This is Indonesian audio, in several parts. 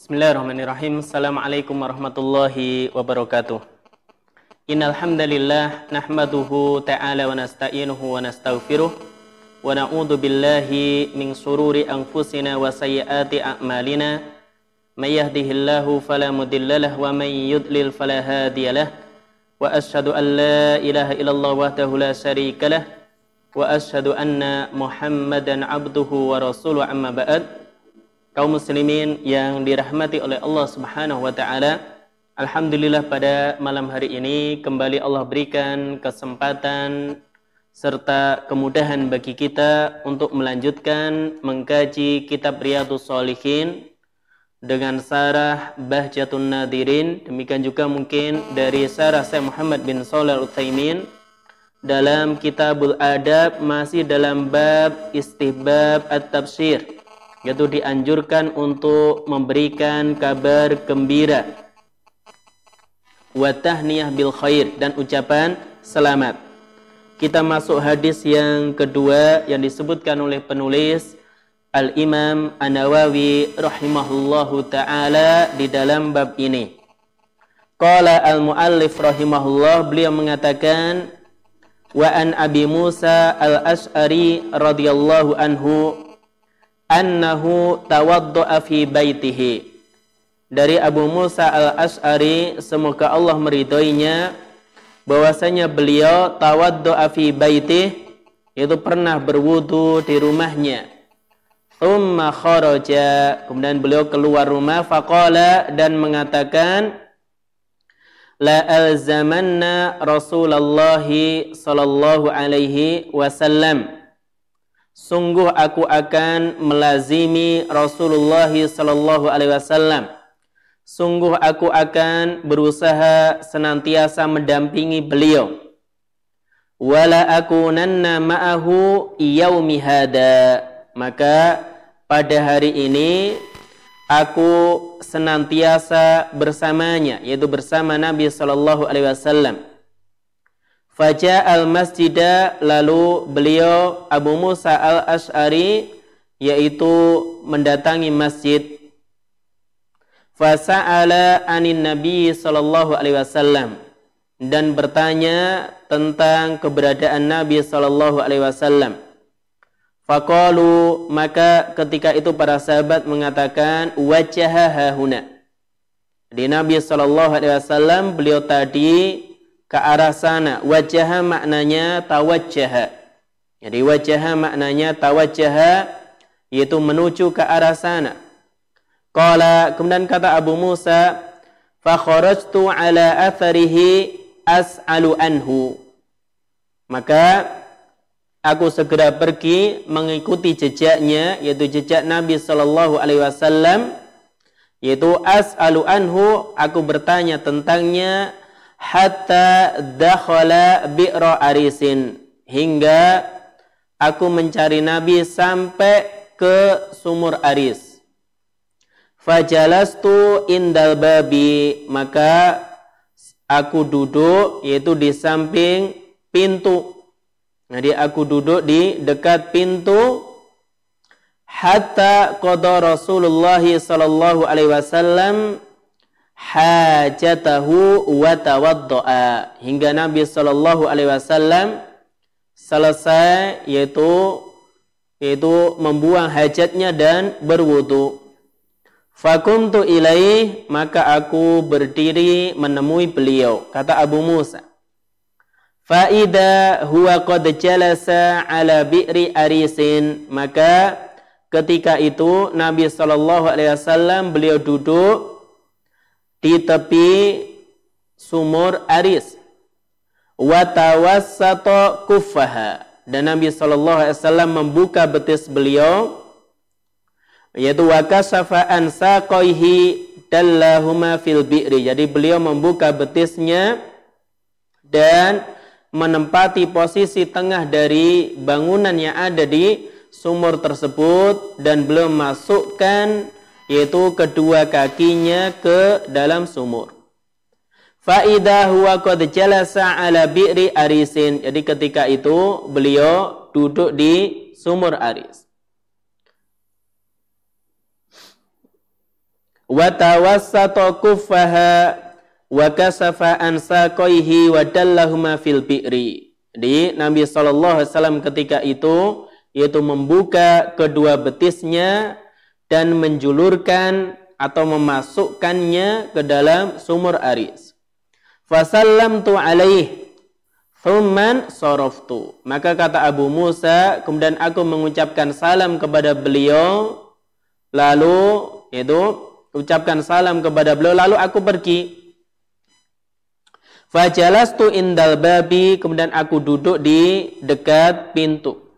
Bismillahirrahmanirrahim. Assalamualaikum warahmatullahi wabarakatuh. Innal hamdalillah nahmaduhu ta'ala wa nasta'inuhu wa nastaghfiruh wa na'udzu billahi min sururi anfusina wa sayyiati a'malina. May yahdihillahu fala mudhillalah wa may yudlil fala hadiyalah. Wa asyhadu an la ilaha illallah wahdahu la syarikalah wa asyhadu anna Muhammadan abduhu wa rasuluh amma ba'd kaum muslimin yang dirahmati oleh Allah Subhanahu wa taala. Alhamdulillah pada malam hari ini kembali Allah berikan kesempatan serta kemudahan bagi kita untuk melanjutkan mengkaji kitab Riyadhus Shalihin dengan sarah Bahjatun Nadirin demikian juga mungkin dari sarah Syekh Muhammad bin Shalih Utsaimin dalam Kitabul Adab masih dalam bab istihbab at-tafsir yaitu dianjurkan untuk memberikan kabar gembira wa tahniyah bil khair dan ucapan selamat. Kita masuk hadis yang kedua yang disebutkan oleh penulis Al-Imam An-Nawawi rahimahullahu taala di dalam bab ini. Qala al-muallif rahimahullah beliau mengatakan wa an Abi Musa al-Asy'ari radhiyallahu anhu annahu tawaddu'a fi baitihi. Dari Abu Musa al-Ash'ari semoga Allah meridhoinya bahwasanya beliau tawaddu'a fi baitihi itu pernah berwudu di rumahnya. Thumma kharaja kemudian beliau keluar rumah faqala dan mengatakan la alzamanna Rasulullah sallallahu alaihi wasallam sungguh aku akan melazimi Rasulullah sallallahu alaihi wasallam. Sungguh aku akan berusaha senantiasa mendampingi beliau. Wala akunanna ma'ahu yaumi hada. Maka pada hari ini aku senantiasa bersamanya yaitu bersama Nabi sallallahu alaihi wasallam Faja al masjidah lalu beliau Abu Musa al Ashari yaitu mendatangi masjid. Fasa'ala anin Nabi sallallahu alaihi wasallam dan bertanya tentang keberadaan Nabi sallallahu alaihi wasallam. Faqalu maka ketika itu para sahabat mengatakan wajah hahuna. Di Nabi sallallahu alaihi wasallam beliau tadi ke arah sana. Wajah maknanya tawajjah. Jadi wajah maknanya tawajjah yaitu menuju ke arah sana. Qala kemudian kata Abu Musa, fa kharajtu ala atharihi as'alu anhu. Maka aku segera pergi mengikuti jejaknya yaitu jejak Nabi sallallahu alaihi wasallam yaitu as'alu anhu aku bertanya tentangnya hatta dakhala bi'ra arisin hingga aku mencari Nabi sampai ke sumur Aris. Fajalastu indal babi maka aku duduk yaitu di samping pintu. Jadi aku duduk di dekat pintu hatta qada Rasulullah sallallahu alaihi wasallam hajatahu wa tawaddoa hingga Nabi Shallallahu Alaihi Wasallam selesai yaitu yaitu membuang hajatnya dan berwudu. Fakuntu ilaih maka aku berdiri menemui beliau kata Abu Musa. Faida huwa qad jalasa ala bi'ri arisin maka ketika itu Nabi Shallallahu Alaihi Wasallam beliau duduk di tepi sumur Aris. Watawassato kufaha. Dan Nabi SAW membuka betis beliau yaitu wakasafa an saqaihi dallahuma fil bi'ri. Jadi beliau membuka betisnya dan menempati posisi tengah dari bangunan yang ada di sumur tersebut dan belum masukkan yaitu kedua kakinya ke dalam sumur. Faidah huwa qad jalasa ala bi'ri arisin. Jadi ketika itu beliau duduk di sumur aris. wa tawassata kuffaha wa kasafa an saqaihi wa dallahuma fil bi'ri. Jadi Nabi sallallahu alaihi wasallam ketika itu yaitu membuka kedua betisnya dan menjulurkan atau memasukkannya ke dalam sumur aris. Fasallam tu alaih Thumman soroftu. Maka kata Abu Musa, kemudian aku mengucapkan salam kepada beliau, lalu itu ucapkan salam kepada beliau, lalu aku pergi. Fajalastu indal babi, kemudian aku duduk di dekat pintu.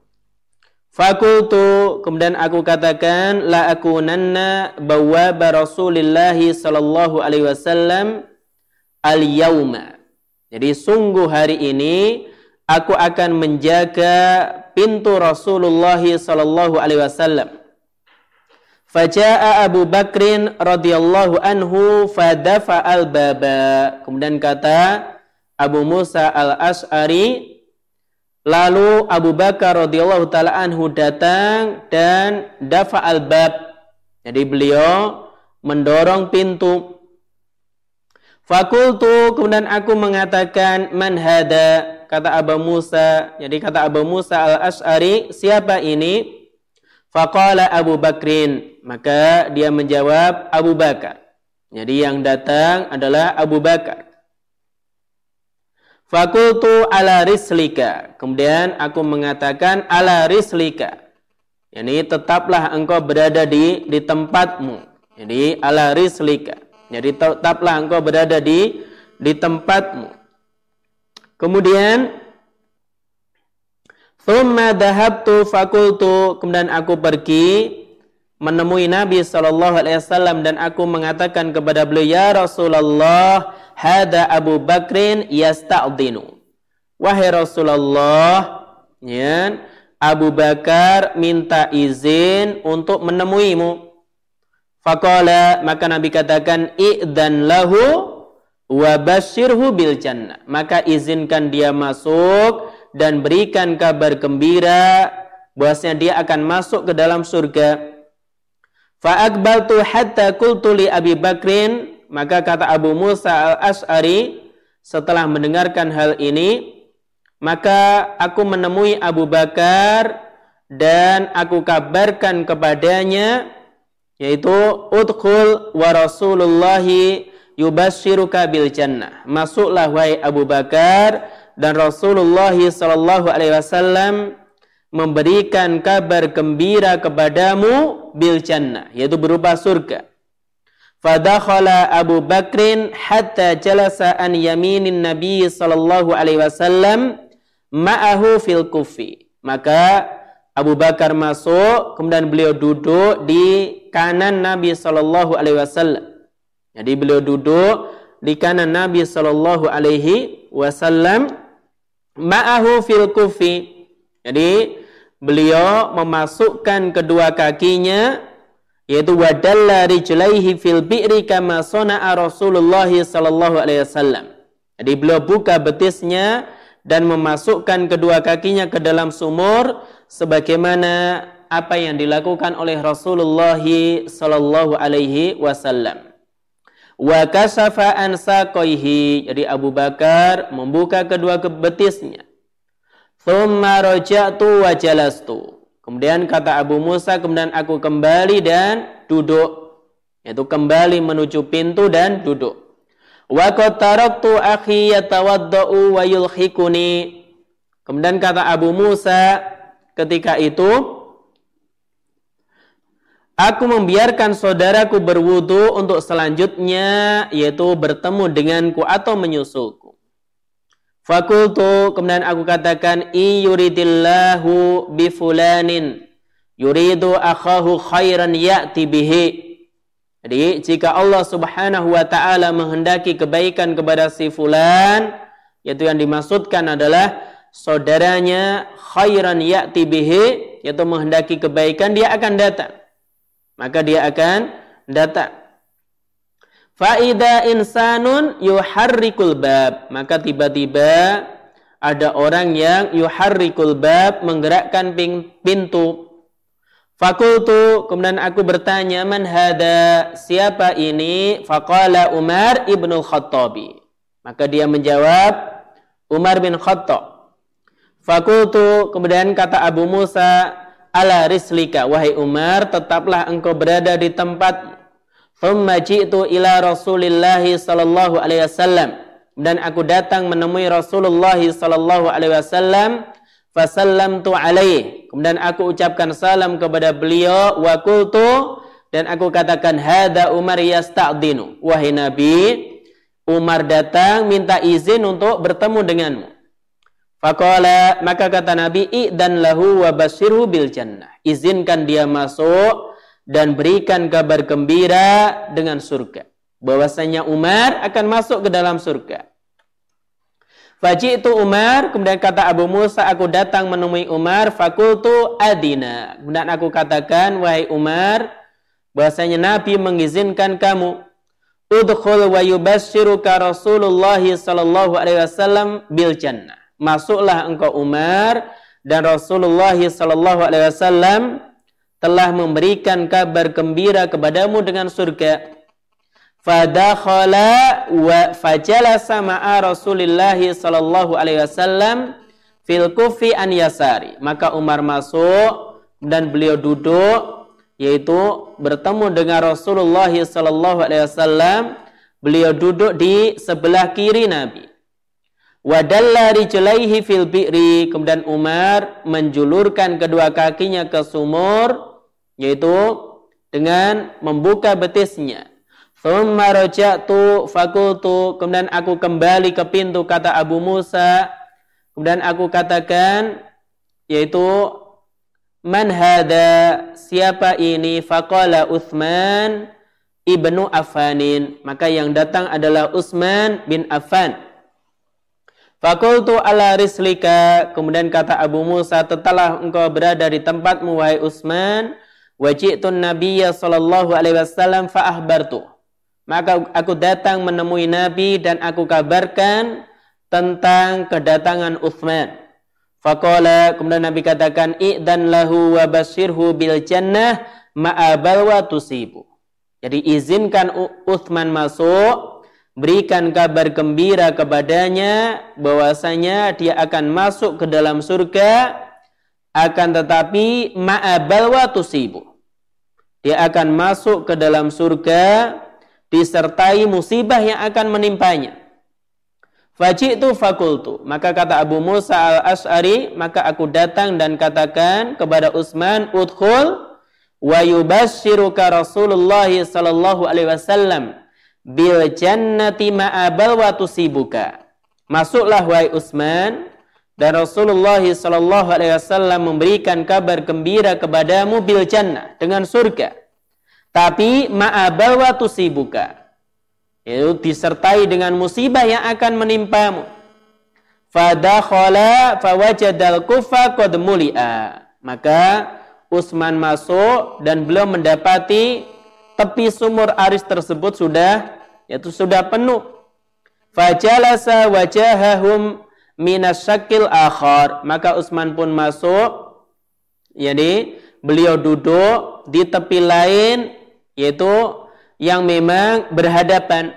Fakultu kemudian aku katakan la aku nanna bawaba Rasulillah sallallahu alaihi wasallam al yauma. Jadi sungguh hari ini aku akan menjaga pintu Rasulullah sallallahu alaihi wasallam. Faja'a Abu Bakrin radhiyallahu anhu fadafa al baba. Kemudian kata Abu Musa al Ash'ari Lalu Abu Bakar radhiyallahu taala anhu datang dan dafa al-bab. Jadi beliau mendorong pintu. Fakultu kemudian aku mengatakan man hada kata Abu Musa. Jadi kata Abu Musa al-Ash'ari, siapa ini? Faqala Abu Bakrin. Maka dia menjawab Abu Bakar. Jadi yang datang adalah Abu Bakar. Fakultu ala rislika. Kemudian aku mengatakan ala rislika. Ini tetaplah engkau berada di di tempatmu. Jadi ala rislika. Jadi tetaplah engkau berada di di tempatmu. Kemudian Thumma dahabtu fakultu kemudian aku pergi menemui Nabi Shallallahu Alaihi Wasallam dan aku mengatakan kepada beliau ya Rasulullah hada Abu Bakrin yasta'dinu. Wahai Rasulullah, ya, Abu Bakar minta izin untuk menemuimu. Faqala maka Nabi katakan i'dan lahu wa basyirhu bil jannah. Maka izinkan dia masuk dan berikan kabar gembira bahwasanya dia akan masuk ke dalam surga. Fa aqbaltu hatta qultu li Abi Bakrin maka kata Abu Musa al-Ash'ari setelah mendengarkan hal ini, maka aku menemui Abu Bakar dan aku kabarkan kepadanya yaitu udkhul wa rasulullahi yubashiruka bil jannah. Masuklah wahai Abu Bakar dan Rasulullah sallallahu alaihi wasallam memberikan kabar gembira kepadamu bil jannah yaitu berupa surga. Fadakhala Abu Bakrin hatta jalasa an yaminin Nabi sallallahu alaihi wasallam ma'ahu fil kufi. Maka Abu Bakar masuk, kemudian beliau duduk di kanan Nabi sallallahu alaihi wasallam. Jadi beliau duduk di kanan Nabi sallallahu alaihi wasallam ma'ahu fil kufi. Jadi beliau memasukkan kedua kakinya yaitu wadalla rijlaihi fil bi'ri kama sana'a Rasulullah sallallahu alaihi wasallam. Jadi beliau buka betisnya dan memasukkan kedua kakinya ke dalam sumur sebagaimana apa yang dilakukan oleh Rasulullah sallallahu alaihi wasallam. Wa kasafa an saqaihi. Jadi Abu Bakar membuka kedua betisnya. Thumma raja'tu wa jalastu. Kemudian kata Abu Musa, kemudian aku kembali dan duduk. Yaitu kembali menuju pintu dan duduk. Wa taraktu akhi yatawaddau wa yulhikuni. Kemudian kata Abu Musa ketika itu, Aku membiarkan saudaraku berwudu untuk selanjutnya yaitu bertemu denganku atau menyusul. Fakultu kemudian aku katakan i yuridillahu bi fulanin yuridu akhahu khairan ya'ti bihi. Jadi jika Allah Subhanahu wa taala menghendaki kebaikan kepada si fulan yaitu yang dimaksudkan adalah saudaranya khairan ya'ti bihi yaitu menghendaki kebaikan dia akan datang. Maka dia akan datang. Faida insanun yuharrikul bab. Maka tiba-tiba ada orang yang yuharrikul bab menggerakkan pintu. Fakultu kemudian aku bertanya man hada siapa ini? Faqala Umar ibnu Khattabi. Maka dia menjawab Umar bin Khattab. Fakultu kemudian kata Abu Musa ala rislika wahai Umar tetaplah engkau berada di tempat Thumma ji'tu ila Rasulillah sallallahu alaihi wasallam. Dan aku datang menemui Rasulullah sallallahu alaihi wasallam fasallamtu alaihi kemudian aku ucapkan salam kepada beliau wa qultu dan aku katakan hada Umar yasta'dinu. Wahai nabi Umar datang minta izin untuk bertemu denganmu. Faqala maka kata Nabi dan lahu wa basirhu bil jannah. Izinkan dia masuk dan berikan kabar gembira dengan surga. Bahwasanya Umar akan masuk ke dalam surga. Faji itu Umar, kemudian kata Abu Musa, aku datang menemui Umar, fakultu adina. Kemudian aku katakan, wahai Umar, bahwasanya Nabi mengizinkan kamu udkhul wa yubashiruka Rasulullah sallallahu alaihi wasallam bil jannah. Masuklah engkau Umar dan Rasulullah sallallahu alaihi wasallam telah memberikan kabar gembira kepadamu dengan surga. Fadakhala wa fajalasa ma'a Rasulillah sallallahu alaihi wasallam fil kufi an yasari. Maka Umar masuk dan beliau duduk yaitu bertemu dengan Rasulullah sallallahu alaihi wasallam. Beliau duduk di sebelah kiri Nabi. Wadalla rijlaihi fil bi'ri. Kemudian Umar menjulurkan kedua kakinya ke sumur yaitu dengan membuka betisnya. Thumma raja'tu fakultu. Kemudian aku kembali ke pintu kata Abu Musa. Kemudian aku katakan yaitu man hada? Siapa ini? Faqala Uthman ibnu Affanin. Maka yang datang adalah Utsman bin Affan. Fakultu ala rislika. Kemudian kata Abu Musa telah engkau berada di tempatmu wahai Utsman Wajitun Nabiya sallallahu alaihi wasallam fa'ahbartu. Maka aku datang menemui Nabi dan aku kabarkan tentang kedatangan Uthman. Faqala kemudian Nabi katakan i'dan lahu wa basirhu bil jannah ma'abal wa tusibu. Jadi izinkan Uthman masuk, berikan kabar gembira kepadanya bahwasanya dia akan masuk ke dalam surga akan tetapi ma'abal wa tusibu dia akan masuk ke dalam surga disertai musibah yang akan menimpanya. Faji'tu fakultu. Maka kata Abu Musa al-Ash'ari, maka aku datang dan katakan kepada Utsman, "Udkhul wa yubashshiruka Rasulullah sallallahu alaihi wasallam bil jannati ma'abal wa tusibuka." Masuklah wahai Utsman dan Rasulullah Sallallahu Alaihi Wasallam memberikan kabar gembira kepadamu bil jannah dengan surga. Tapi ma'abal wa tusibuka. Itu disertai dengan musibah yang akan menimpamu. Fadakhala fawajadal kufa. Maka Utsman masuk dan belum mendapati tepi sumur aris tersebut sudah yaitu sudah penuh. Fajalasa wajahahum minas syakil akhar. Maka Utsman pun masuk. Jadi beliau duduk di tepi lain yaitu yang memang berhadapan.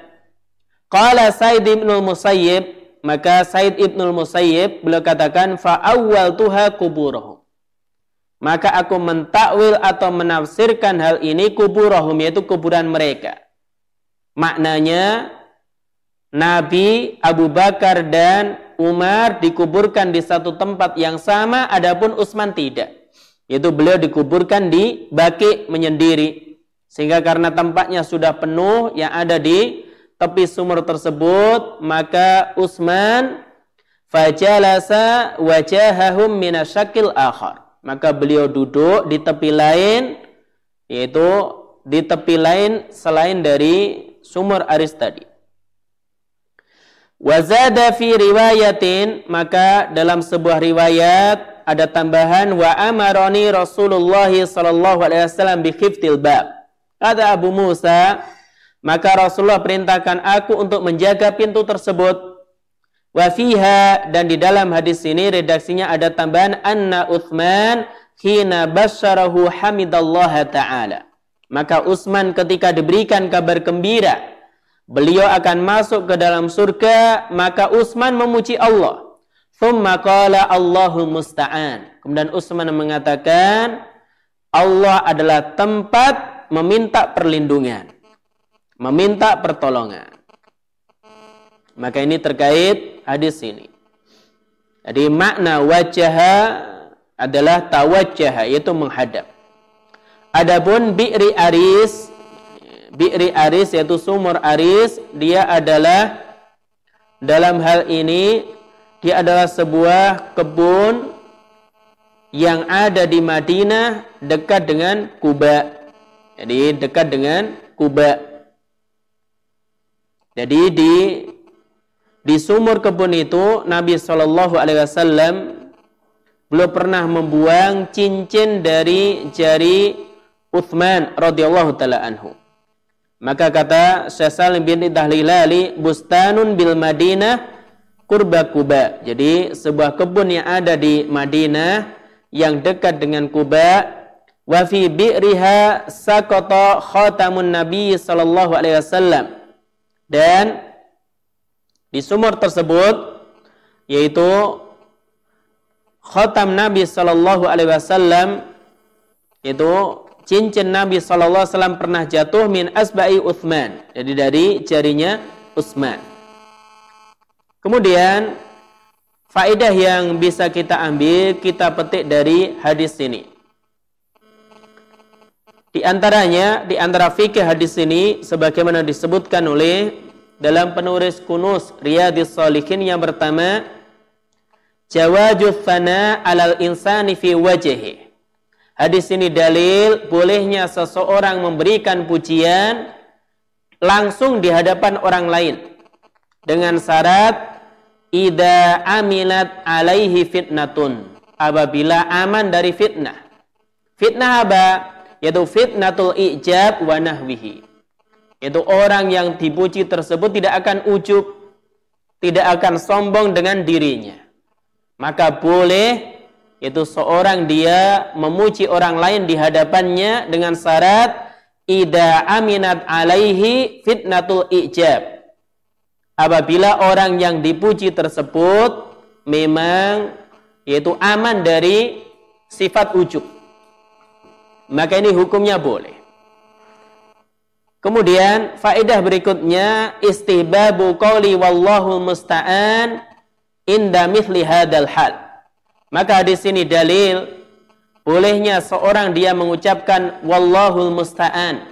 Qala Said ibn Musayyib maka Said ibn Musayyib beliau katakan fa awwal tuha kuburahum. Maka aku mentakwil atau menafsirkan hal ini kuburahum yaitu kuburan mereka. Maknanya Nabi Abu Bakar dan Umar dikuburkan di satu tempat yang sama, adapun Utsman tidak. Yaitu beliau dikuburkan di Baki menyendiri. Sehingga karena tempatnya sudah penuh yang ada di tepi sumur tersebut, maka Utsman fajalasa wajahahum minasyakil akhar. Maka beliau duduk di tepi lain, yaitu di tepi lain selain dari sumur aris tadi. Wazada fi riwayatin maka dalam sebuah riwayat ada tambahan wa amaroni Rasulullah sallallahu alaihi wasallam bi khiftil bab. Kata Abu Musa, maka Rasulullah perintahkan aku untuk menjaga pintu tersebut. Wa fiha dan di dalam hadis ini redaksinya ada tambahan anna Uthman hina basyarahu hamidallah taala. Maka Utsman ketika diberikan kabar gembira beliau akan masuk ke dalam surga, maka Utsman memuji Allah. Thumma qala Allahu musta'an. Kemudian Utsman mengatakan Allah adalah tempat meminta perlindungan, meminta pertolongan. Maka ini terkait hadis ini. Jadi makna wajah adalah tawajjah yaitu menghadap. Adapun bi'ri aris bi'ri aris yaitu sumur aris dia adalah dalam hal ini dia adalah sebuah kebun yang ada di Madinah dekat dengan Kuba. Jadi dekat dengan Kuba. Jadi di di sumur kebun itu Nabi Shallallahu Alaihi Wasallam belum pernah membuang cincin dari jari Uthman radhiyallahu taala anhu. Maka kata Syekh Salim bin Tahlilali, bustanun bil Madinah kurba Kuba. Jadi sebuah kebun yang ada di Madinah yang dekat dengan Kuba wa fi bi'riha sakata khatamun nabi sallallahu alaihi wasallam. Dan di sumur tersebut yaitu khatam Nabi Shallallahu Alaihi Wasallam itu cincin Nabi Wasallam pernah jatuh min asbai Uthman jadi dari jarinya Utsman. Kemudian faedah yang bisa kita ambil kita petik dari hadis ini. Di antaranya di antara fikih hadis ini sebagaimana disebutkan oleh dalam penulis kunus Riyadis Salihin yang pertama Jawajul fana alal insani fi wajhi. Hadis ini dalil bolehnya seseorang memberikan pujian langsung di hadapan orang lain dengan syarat ida amilat alaihi fitnatun apabila aman dari fitnah. Fitnah apa? Yaitu fitnatul ijab wa nahwihi itu orang yang dipuji tersebut tidak akan ujub, tidak akan sombong dengan dirinya. Maka boleh itu seorang dia memuji orang lain di hadapannya dengan syarat ida aminat alaihi fitnatul ijab. Apabila orang yang dipuji tersebut memang yaitu aman dari sifat ujub. Maka ini hukumnya boleh. Kemudian faedah berikutnya istihbabu qawli wallahu musta'an inda mithli hadal hal. Maka di sini dalil bolehnya seorang dia mengucapkan wallahu musta'an.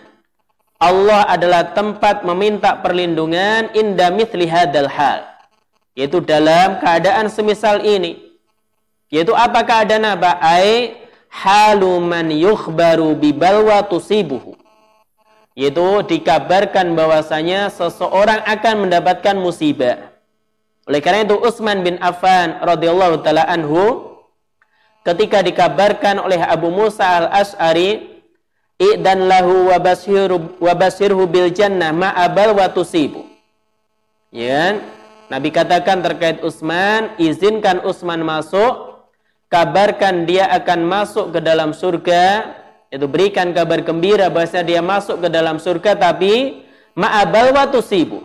Allah adalah tempat meminta perlindungan inda mithli hadal hal. Yaitu dalam keadaan semisal ini. Yaitu apa keadaan apa? Ai haluman yukhbaru bibalwa tusibuhu yaitu dikabarkan bahwasanya seseorang akan mendapatkan musibah. Oleh karena itu Utsman bin Affan radhiyallahu taala anhu ketika dikabarkan oleh Abu Musa al-Asy'ari idan lahu wa bashiru wa basirhu bil jannah ma abal wa tusibu. Ya, Nabi katakan terkait Utsman, izinkan Utsman masuk, kabarkan dia akan masuk ke dalam surga itu berikan kabar gembira bahwa dia masuk ke dalam surga tapi ma'abal wa tusibu.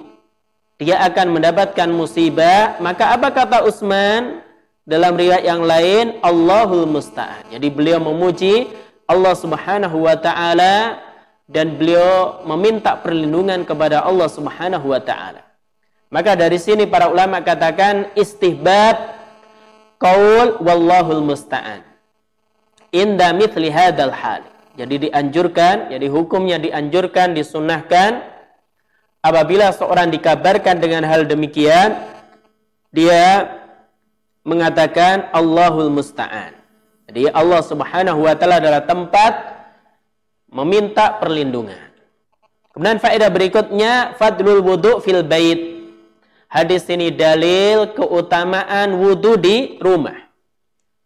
Dia akan mendapatkan musibah. Maka apa kata Utsman dalam riwayat yang lain Allahul musta'an. Jadi beliau memuji Allah Subhanahu wa taala dan beliau meminta perlindungan kepada Allah Subhanahu wa taala. Maka dari sini para ulama katakan istihbab qaul wallahul musta'an. Inda mithli hadal hal. Jadi dianjurkan, jadi hukumnya dianjurkan, disunahkan apabila seorang dikabarkan dengan hal demikian, dia mengatakan Allahul Musta'an. Jadi Allah Subhanahu wa taala adalah tempat meminta perlindungan. Kemudian faedah berikutnya fadlul wudu fil bait. Hadis ini dalil keutamaan wudu di rumah.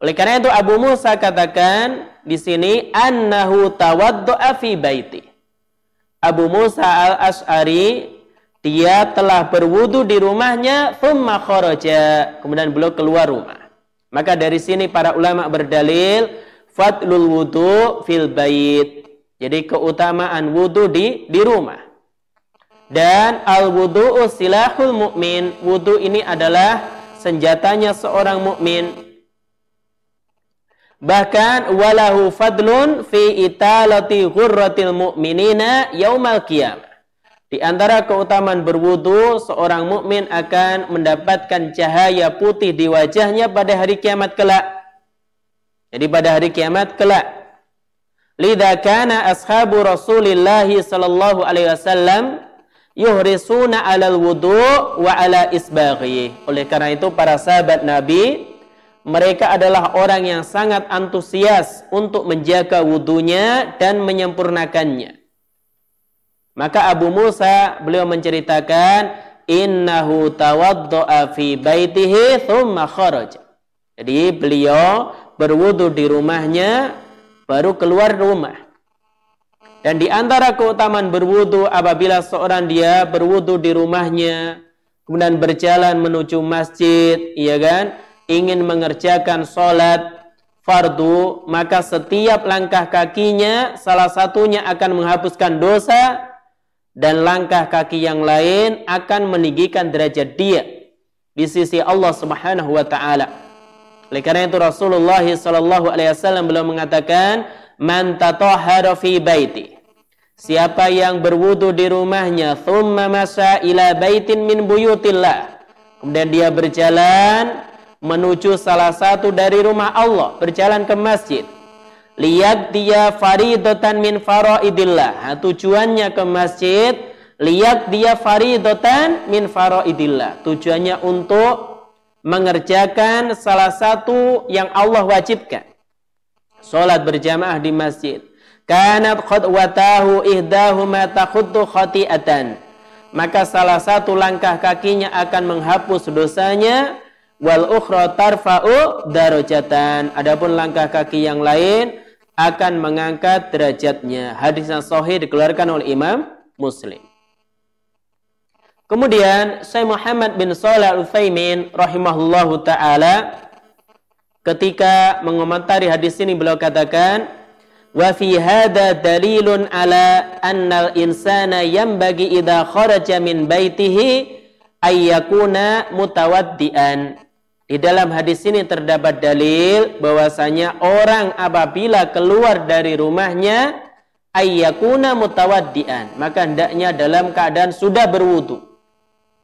Oleh karena itu Abu Musa katakan di sini annahu tawaddu'a fi baiti. Abu Musa al-Ash'ari dia telah berwudu di rumahnya thumma kemudian beliau keluar rumah. Maka dari sini para ulama berdalil fadlul wudu fil bait. Jadi keutamaan wudu di di rumah. Dan al wudu silahul mukmin. Wudu ini adalah senjatanya seorang mukmin. Bahkan walahu fadlun fi italati ghurratil mu'minina yaumal qiyamah. Di antara keutamaan berwudu, seorang mukmin akan mendapatkan cahaya putih di wajahnya pada hari kiamat kelak. Jadi pada hari kiamat kelak. Lidha kana ashabu Rasulillah sallallahu alaihi wasallam yuhrisuna alal wudu wa ala isbaghi. Oleh karena itu para sahabat Nabi mereka adalah orang yang sangat antusias untuk menjaga wudunya dan menyempurnakannya. Maka Abu Musa beliau menceritakan innahu tawaddo'a fi baitihi thumma kharaja. Jadi beliau berwudu di rumahnya baru keluar rumah. Dan di antara keutamaan berwudu apabila seorang dia berwudu di rumahnya kemudian berjalan menuju masjid, iya kan? Ingin mengerjakan sholat fardu, maka setiap langkah kakinya salah satunya akan menghapuskan dosa dan langkah kaki yang lain akan meninggikan derajat dia di sisi Allah Subhanahu wa taala. Oleh karena itu Rasulullah sallallahu alaihi wasallam beliau mengatakan, "Man tatahhara fi baiti." Siapa yang berwudu di rumahnya, thumma masa ila baitin min buyutillah. Kemudian dia berjalan menuju salah satu dari rumah Allah, berjalan ke masjid lihat dia faridatan min faraidillah. Nah, tujuannya ke masjid, lihat dia faridatan min faraidillah. Tujuannya untuk mengerjakan salah satu yang Allah wajibkan. Salat berjamaah di masjid. Kanat khutwatahu ihdahuma takhuddu khati'atan. Maka salah satu langkah kakinya akan menghapus dosanya wal ukhra tarfa'u darajatan. Adapun langkah kaki yang lain akan mengangkat derajatnya. Hadis yang sahih dikeluarkan oleh Imam Muslim. Kemudian Syekh Muhammad bin Shalih Al-Utsaimin rahimahullahu taala ketika mengomentari hadis ini beliau katakan wa fi hadha dalilun ala annal insana yanbaghi idza kharaja min baitihi ayyakuna mutawaddian di dalam hadis ini terdapat dalil bahwasanya orang apabila keluar dari rumahnya ayyakuna mutawaddian, maka hendaknya dalam keadaan sudah berwudu.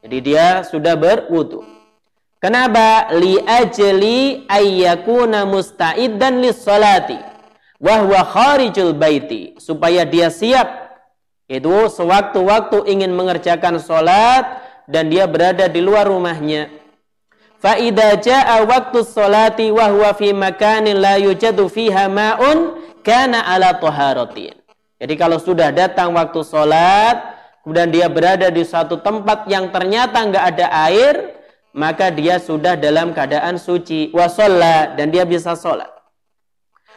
Jadi dia sudah berwudu. Kenapa? Li ajli ayyakuna musta'iddan lis salati wa huwa kharijul baiti supaya dia siap itu sewaktu-waktu ingin mengerjakan salat dan dia berada di luar rumahnya Fa idza jaa waktu sholati wa huwa fi makanin la yujadu fiha ma'un kana ala taharatin. Jadi kalau sudah datang waktu sholat, kemudian dia berada di suatu tempat yang ternyata nggak ada air, maka dia sudah dalam keadaan suci. Wa dan dia bisa sholat.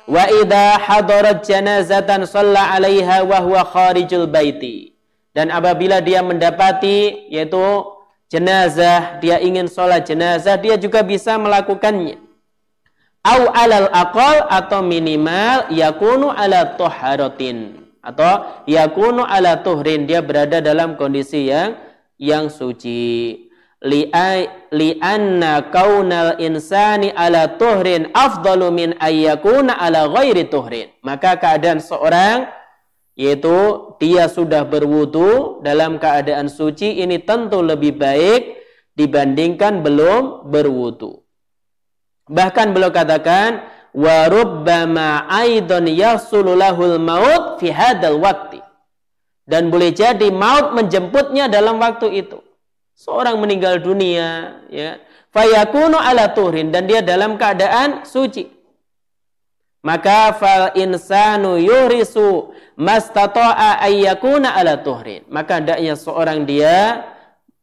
Wa idza hadarat janazatan shalla 'alaiha wa huwa kharijul baiti. Dan apabila dia mendapati yaitu jenazah, dia ingin sholat jenazah, dia juga bisa melakukannya. Au alal akal atau minimal yakunu ala toharotin atau yakunu ala tuhrin dia berada dalam kondisi yang yang suci. Li anna kaunal insani ala tuhrin afdalu min ayyakuna ala ghairi tuhrin. Maka keadaan seorang yaitu dia sudah berwudu dalam keadaan suci ini tentu lebih baik dibandingkan belum berwudu. Bahkan beliau katakan wa rubbama yasululahul maut fi hadal waktu. Dan boleh jadi maut menjemputnya dalam waktu itu. Seorang meninggal dunia ya, fayakunu ala tuhrin dan dia dalam keadaan suci maka fal insanu yurisu mastata'a ayyakuna ala tuhrin. Maka hendaknya seorang dia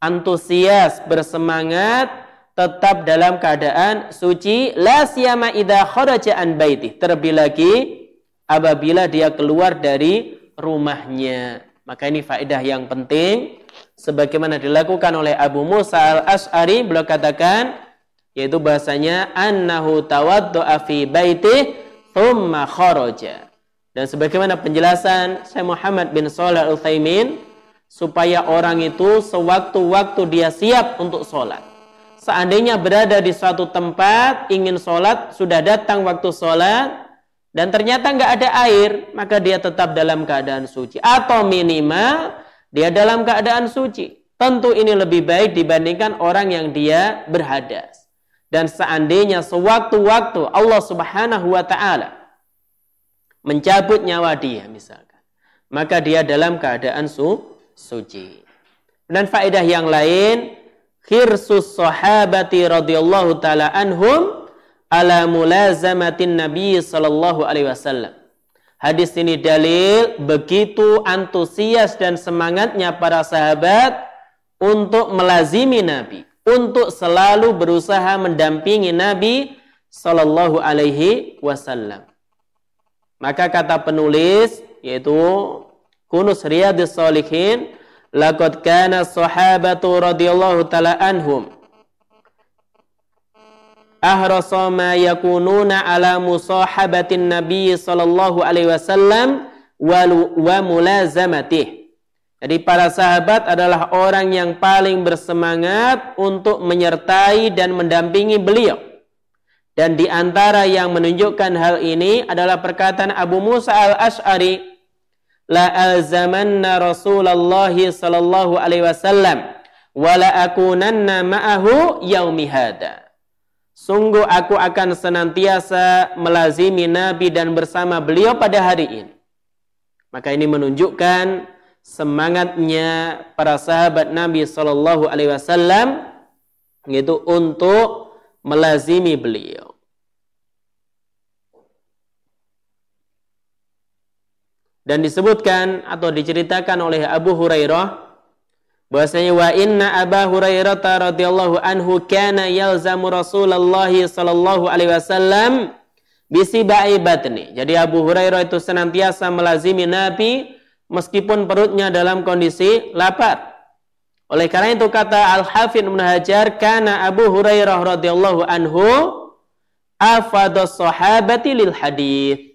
antusias, bersemangat, tetap dalam keadaan suci. La siyama idha kharaja an baitih. Terlebih lagi apabila dia keluar dari rumahnya. Maka ini faedah yang penting. Sebagaimana dilakukan oleh Abu Musa al-Ash'ari. Beliau katakan, yaitu bahasanya annahu tawaddu'a fi baitih thumma kharaja. Dan sebagaimana penjelasan Syekh Muhammad bin Shalih Al-Utsaimin supaya orang itu sewaktu-waktu dia siap untuk sholat. Seandainya berada di suatu tempat ingin sholat, sudah datang waktu sholat, dan ternyata nggak ada air, maka dia tetap dalam keadaan suci. Atau minimal dia dalam keadaan suci. Tentu ini lebih baik dibandingkan orang yang dia berhadas. Dan seandainya sewaktu-waktu Allah Subhanahu wa taala mencabut nyawa dia misalkan, maka dia dalam keadaan su suci. Dan faedah yang lain, khirsus sahabati radhiyallahu taala anhum ala mulazamatin Nabi sallallahu alaihi wasallam. Hadis ini dalil begitu antusias dan semangatnya para sahabat untuk melazimi Nabi, untuk selalu berusaha mendampingi Nabi sallallahu alaihi wasallam. Maka kata penulis yaitu Kunus Riyadhis Shalihin, laqad kana sahabatu radhiyallahu taala anhum ahrasa ma yakununa ala musahabatin nabi sallallahu alaihi wasallam wa mulazamatih. Jadi para sahabat adalah orang yang paling bersemangat untuk menyertai dan mendampingi beliau. Dan di antara yang menunjukkan hal ini adalah perkataan Abu Musa al-Ash'ari la alzamanna Rasulullah sallallahu alaihi wasallam wa la akunanna ma'ahu yaumi hada. Sungguh aku akan senantiasa melazimi Nabi dan bersama beliau pada hari ini. Maka ini menunjukkan semangatnya para sahabat Nabi Sallallahu Alaihi Wasallam yaitu untuk melazimi beliau. dan disebutkan atau diceritakan oleh Abu Hurairah bahwasanya wa inna Abu Hurairah radhiyallahu anhu kana yalzamu Rasulullah sallallahu alaihi wasallam bisibai batni. Jadi Abu Hurairah itu senantiasa melazimi Nabi meskipun perutnya dalam kondisi lapar. Oleh karena itu kata Al-Hafidh Ibnu Hajar kana Abu Hurairah radhiyallahu anhu afados sahabati lil hadis.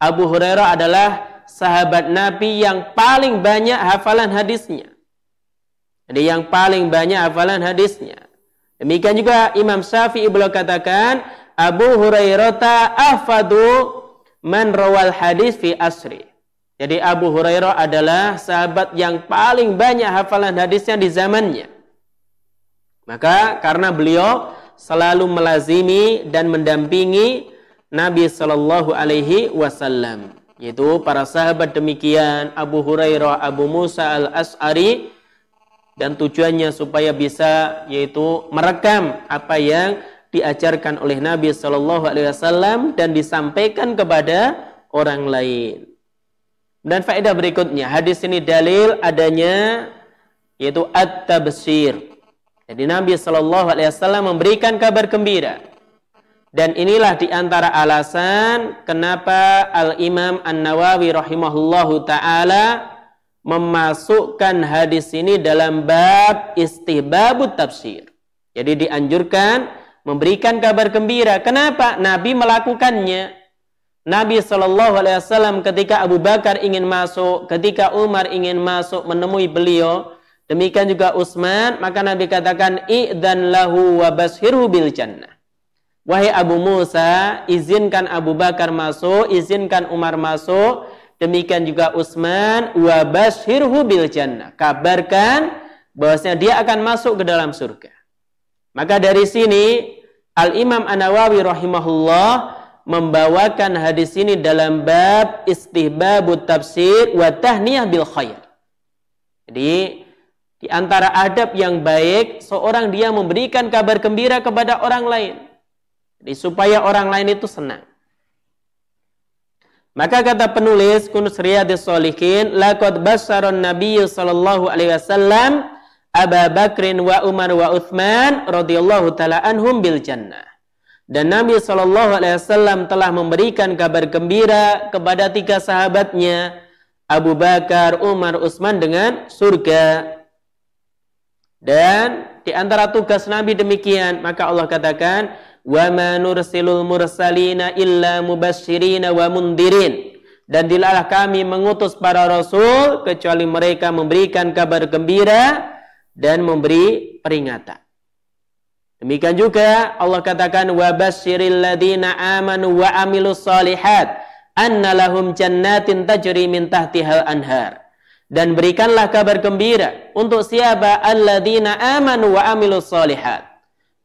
Abu Hurairah adalah sahabat Nabi yang paling banyak hafalan hadisnya. Jadi yang paling banyak hafalan hadisnya. Demikian juga Imam Syafi'i beliau katakan Abu Hurairah afadu man rawal hadis fi asri. Jadi Abu Hurairah adalah sahabat yang paling banyak hafalan hadisnya di zamannya. Maka karena beliau selalu melazimi dan mendampingi Nabi Shallallahu Alaihi Wasallam yaitu para sahabat demikian Abu Hurairah, Abu Musa al-As'ari dan tujuannya supaya bisa yaitu merekam apa yang diajarkan oleh Nabi Shallallahu Alaihi Wasallam dan disampaikan kepada orang lain. Dan faedah berikutnya, hadis ini dalil adanya yaitu at-tabsir. Jadi Nabi Shallallahu Alaihi Wasallam memberikan kabar gembira dan inilah di antara alasan kenapa Al-Imam An-Nawawi rahimahullahu taala memasukkan hadis ini dalam bab istihbabut tafsir. Jadi dianjurkan memberikan kabar gembira. Kenapa? Nabi melakukannya. Nabi Shallallahu Alaihi Wasallam ketika Abu Bakar ingin masuk, ketika Umar ingin masuk menemui beliau, demikian juga Utsman, maka Nabi katakan i'dan lahu wa bashirhu bil jannah. Wahai Abu Musa, izinkan Abu Bakar masuk, izinkan Umar masuk, demikian juga Utsman wa bashirhu bil jannah. Kabarkan bahwasanya dia akan masuk ke dalam surga. Maka dari sini Al-Imam An-Nawawi rahimahullah membawakan hadis ini dalam bab istihbabut tafsir wa tahniyah bil khair. Jadi di antara adab yang baik seorang dia memberikan kabar gembira kepada orang lain. Jadi supaya orang lain itu senang. Maka kata penulis Kunus Riyadhis Shalihin, laqad bassaron Nabi sallallahu alaihi wasallam Abu Bakrin wa Umar wa Uthman radhiyallahu taala anhum bil jannah. Dan Nabi sallallahu alaihi wasallam telah memberikan kabar gembira kepada tiga sahabatnya Abu Bakar, Umar, Utsman dengan surga. Dan di antara tugas Nabi demikian, maka Allah katakan, wa ma nursilul mursalina illa wa mundirin dan dilalah kami mengutus para rasul kecuali mereka memberikan kabar gembira dan memberi peringatan. Demikian juga Allah katakan wa basyiril ladina amanu wa amilus solihat anna jannatin tajri min tahtihal anhar. Dan berikanlah kabar gembira untuk siapa alladzina amanu wa amilus solihat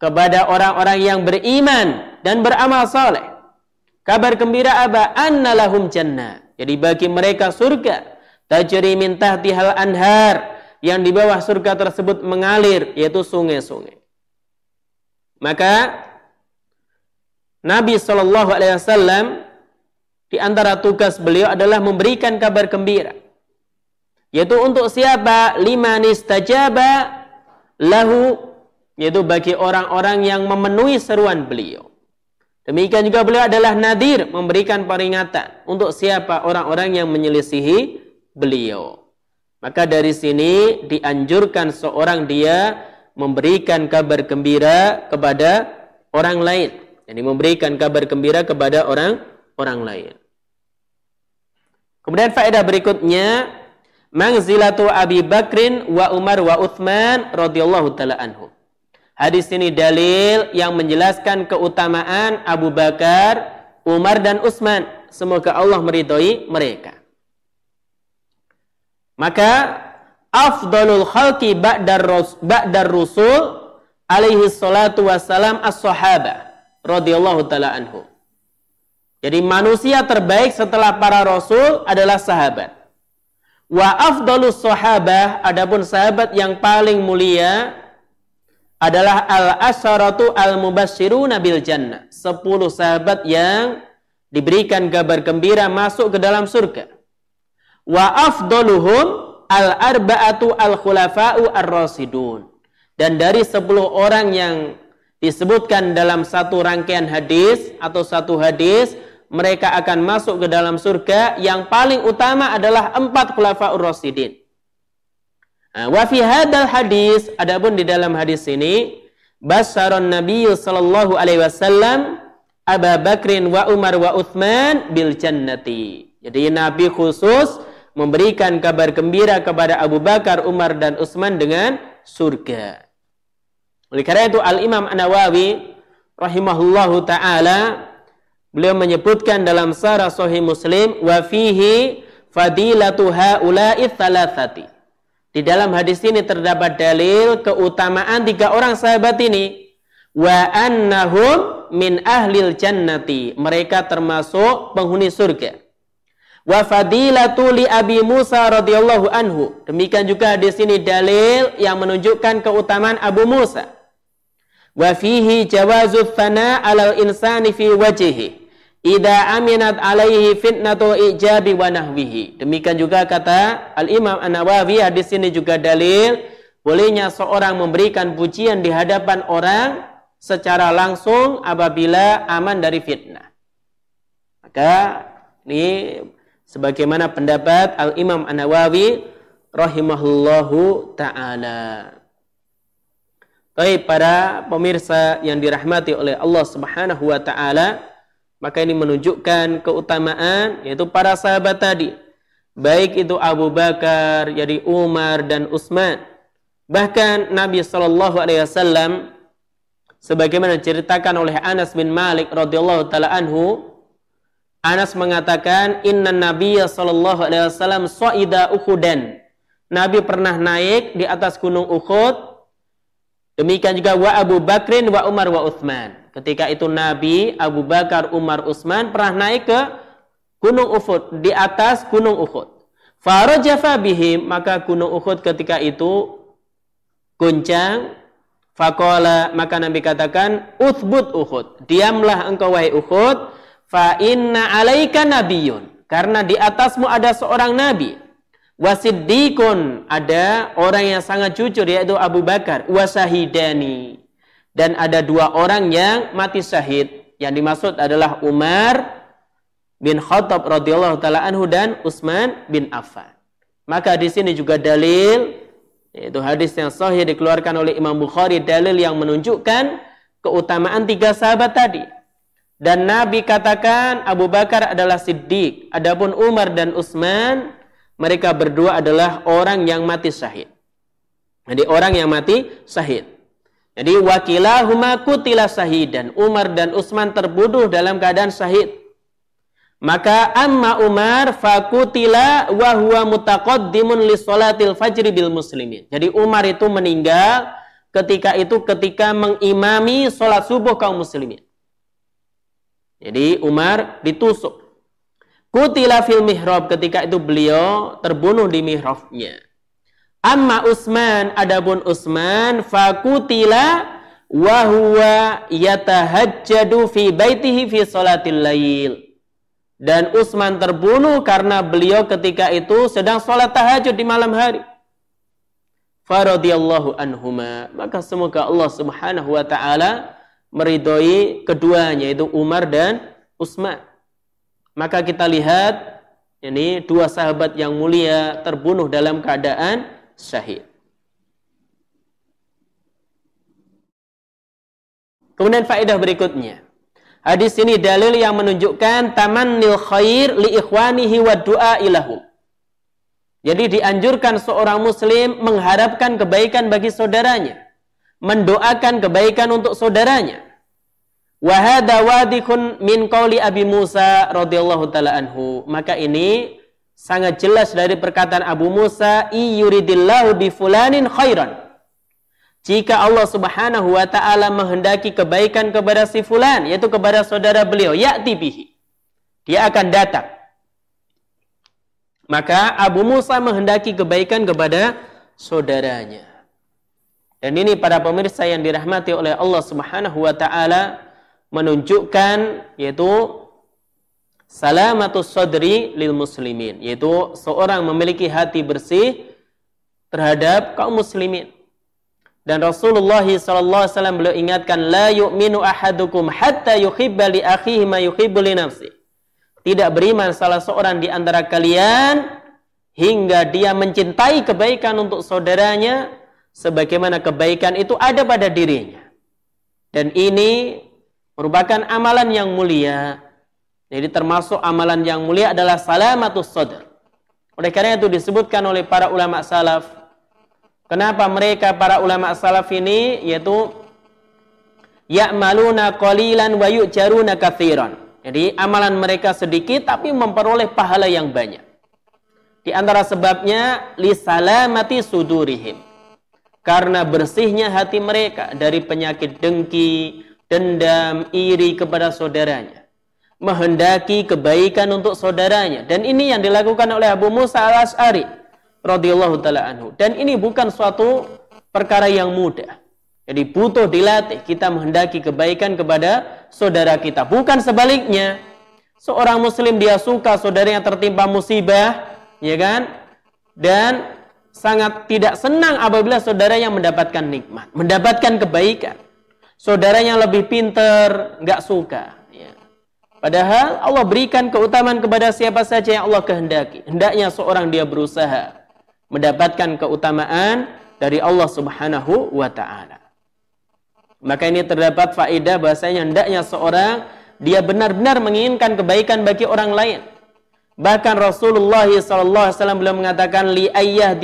kepada orang-orang yang beriman dan beramal soleh. Kabar gembira apa? Anna lahum jannah. Jadi bagi mereka surga. Tajri min tahtihal anhar. Yang di bawah surga tersebut mengalir. Yaitu sungai-sungai. Maka Nabi Shallallahu Alaihi Wasallam di antara tugas beliau adalah memberikan kabar gembira. Yaitu untuk siapa? Lima nistajaba lahu yaitu bagi orang-orang yang memenuhi seruan beliau. Demikian juga beliau adalah nadir memberikan peringatan untuk siapa orang-orang yang menyelisihi beliau. Maka dari sini dianjurkan seorang dia memberikan kabar gembira kepada orang lain. Jadi memberikan kabar gembira kepada orang orang lain. Kemudian faedah berikutnya mangzilatu Abi Bakrin wa Umar wa Uthman radhiyallahu taala anhum. Hadis ini dalil yang menjelaskan keutamaan Abu Bakar, Umar dan Utsman. Semoga Allah meridhoi mereka. Maka afdalul khalqi ba'dar ba'dar rusul alaihi salatu wassalam as-sahaba radhiyallahu taala anhu. Jadi manusia terbaik setelah para rasul adalah sahabat. Wa afdalus sahabah adapun sahabat yang paling mulia adalah al-asharatu al-mubasyiruna bil jannah. Sepuluh sahabat yang diberikan kabar gembira masuk ke dalam surga. Wa afdaluhum al-arba'atu al-khulafa'u ar-rasidun. Dan dari sepuluh orang yang disebutkan dalam satu rangkaian hadis atau satu hadis, mereka akan masuk ke dalam surga. Yang paling utama adalah empat khulafa'ur rasidin. Ah, wa fi hadal hadis, adapun di dalam hadis ini, basaron Nabi sallallahu alaihi wasallam Abu Bakrin wa Umar wa Uthman bil jannati. Jadi Nabi khusus memberikan kabar gembira kepada Abu Bakar, Umar dan Utsman dengan surga. Oleh karena itu Al-Imam An-Nawawi rahimahullahu taala beliau menyebutkan dalam Sarah Sahih Muslim wa fihi fadilatu haula'i thalathati di dalam hadis ini terdapat dalil keutamaan tiga orang sahabat ini. Wa annahum min ahlil jannati. Mereka termasuk penghuni surga. Wa fadilatu li Abi Musa radhiyallahu anhu. Demikian juga di sini dalil yang menunjukkan keutamaan Abu Musa. Wa fihi jawazu thana alal insani fi wajhihi. Ida aminat alaihi fitnatu ijabi wa nahwihi. Demikian juga kata Al-Imam An-Nawawi hadis ini juga dalil bolehnya seorang memberikan pujian di hadapan orang secara langsung apabila aman dari fitnah. Maka ini sebagaimana pendapat Al-Imam An-Nawawi rahimahullahu taala. Baik para pemirsa yang dirahmati oleh Allah Subhanahu wa taala, maka ini menunjukkan keutamaan yaitu para sahabat tadi. Baik itu Abu Bakar, jadi Umar dan Utsman. Bahkan Nabi Shallallahu alaihi wasallam sebagaimana diceritakan oleh Anas bin Malik radhiyallahu taala anhu, Anas mengatakan inna Nabi Shallallahu alaihi wasallam soida Uhudan. Nabi pernah naik di atas gunung Uhud. Demikian juga wa Abu Bakrin wa Umar wa Uthman. Ketika itu Nabi, Abu Bakar, Umar, Utsman pernah naik ke Gunung Uhud, di atas Gunung Uhud. Farajafa bihim, maka Gunung Uhud ketika itu goncang. Fakola, maka Nabi katakan, Uthbut Uhud. Diamlah engkau wahai Uhud, fa inna alaika nabiyun. Karena di atasmu ada seorang nabi. Wasiddiqun, ada orang yang sangat jujur yaitu Abu Bakar. Wasahidani dan ada dua orang yang mati syahid. Yang dimaksud adalah Umar bin Khattab radhiyallahu taala anhu dan Utsman bin Affan. Maka di sini juga dalil yaitu hadis yang sahih dikeluarkan oleh Imam Bukhari dalil yang menunjukkan keutamaan tiga sahabat tadi. Dan Nabi katakan Abu Bakar adalah Siddiq. Adapun Umar dan Utsman mereka berdua adalah orang yang mati syahid. Jadi orang yang mati syahid. Jadi wakilahuma kutila dan Umar dan Utsman terbunuh dalam keadaan syahid. Maka amma Umar fakutila wa huwa mutaqaddimun li salatil fajri bil muslimin. Jadi Umar itu meninggal ketika itu ketika mengimami sholat subuh kaum muslimin. Jadi Umar ditusuk. Kutila fil mihrab ketika itu beliau terbunuh di mihrabnya. Amma Utsman adapun Utsman fakutila wa huwa yatahajjadu fi baitihi fi salatil lail. Dan Utsman terbunuh karena beliau ketika itu sedang sholat tahajud di malam hari. Faradiyallahu anhuma. Maka semoga Allah subhanahu wa ta'ala meridhoi keduanya yaitu Umar dan Utsman. Maka kita lihat ini dua sahabat yang mulia terbunuh dalam keadaan syahid. Kemudian faedah berikutnya. Hadis ini dalil yang menunjukkan tamannil khair li ikhwanihi wa du'a ilahu. Jadi dianjurkan seorang muslim mengharapkan kebaikan bagi saudaranya, mendoakan kebaikan untuk saudaranya. Wa hadha wadihun min qauli Abi Musa radhiyallahu taala anhu. Maka ini sangat jelas dari perkataan Abu Musa, "Iyuridillahu bi fulanin khairan." Jika Allah Subhanahu wa taala menghendaki kebaikan kepada si fulan, yaitu kepada saudara beliau, ya'ti bihi. Dia akan datang. Maka Abu Musa menghendaki kebaikan kepada saudaranya. Dan ini para pemirsa yang dirahmati oleh Allah Subhanahu wa taala menunjukkan yaitu salamatus sadri lil muslimin yaitu seorang memiliki hati bersih terhadap kaum muslimin. Dan Rasulullah sallallahu alaihi wasallam beliau ingatkan la yu'minu ahadukum hatta yuhibba li akhihi ma yuhibbu li nafsi. Tidak beriman salah seorang di antara kalian hingga dia mencintai kebaikan untuk saudaranya sebagaimana kebaikan itu ada pada dirinya dan ini merupakan amalan yang mulia jadi termasuk amalan yang mulia adalah salamatus sadr. Oleh karena itu disebutkan oleh para ulama salaf. Kenapa mereka para ulama salaf ini yaitu ya'maluna qalilan wa yu'jaruna katsiran. Jadi amalan mereka sedikit tapi memperoleh pahala yang banyak. Di antara sebabnya li salamati sudurihim. Karena bersihnya hati mereka dari penyakit dengki, dendam, iri kepada saudaranya. Menghendaki kebaikan untuk saudaranya. Dan ini yang dilakukan oleh Abu Musa al Ashari radhiyallahu taala anhu. Dan ini bukan suatu perkara yang mudah. Jadi butuh dilatih kita menghendaki kebaikan kepada saudara kita. Bukan sebaliknya. Seorang muslim dia suka saudaranya tertimpa musibah ya kan? Dan sangat tidak senang apabila saudara yang mendapatkan nikmat mendapatkan kebaikan saudaranya lebih pinter nggak suka Padahal Allah berikan keutamaan kepada siapa saja yang Allah kehendaki. Hendaknya seorang dia berusaha mendapatkan keutamaan dari Allah Subhanahu wa taala. Maka ini terdapat faedah bahasanya hendaknya seorang dia benar-benar menginginkan kebaikan bagi orang lain. Bahkan Rasulullah SAW belum mengatakan li ayyah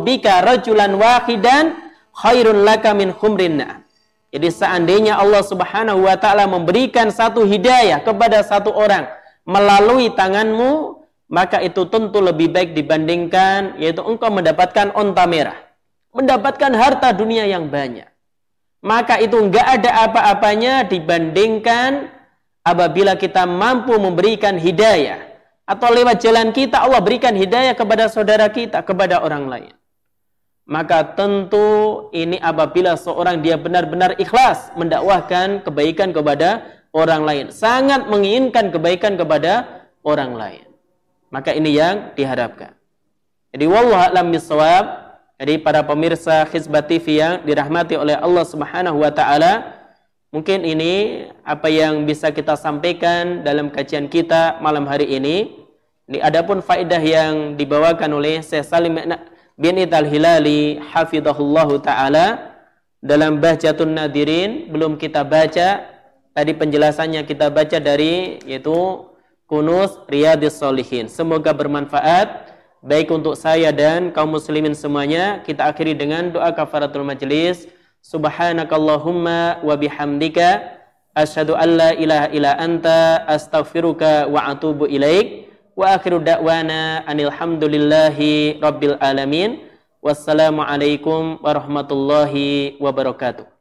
bika rajulan wahidan khairun laka min khumrin jadi seandainya Allah Subhanahu wa taala memberikan satu hidayah kepada satu orang melalui tanganmu, maka itu tentu lebih baik dibandingkan yaitu engkau mendapatkan onta merah, mendapatkan harta dunia yang banyak. Maka itu enggak ada apa-apanya dibandingkan apabila kita mampu memberikan hidayah atau lewat jalan kita Allah berikan hidayah kepada saudara kita, kepada orang lain maka tentu ini apabila seorang dia benar-benar ikhlas mendakwahkan kebaikan kepada orang lain, sangat menginginkan kebaikan kepada orang lain. Maka ini yang diharapkan. Jadi wallahu a'lam. Jadi para pemirsa Hizbat TV yang dirahmati oleh Allah Subhanahu wa taala, mungkin ini apa yang bisa kita sampaikan dalam kajian kita malam hari ini. Adapun faedah yang dibawakan oleh Syekh Salim bin Al-Hilali hafidhahullahu taala dalam Bahjatun Nadirin belum kita baca tadi penjelasannya kita baca dari yaitu Kunus Riyadis Solihin. Semoga bermanfaat baik untuk saya dan kaum muslimin semuanya. Kita akhiri dengan doa kafaratul majlis. Subhanakallahumma wa bihamdika asyhadu an la ilaha illa anta astaghfiruka wa atubu ilaik. Wa akhiru da'wana anil hamdulillahi rabbil alamin. Wassalamualaikum warahmatullahi wabarakatuh.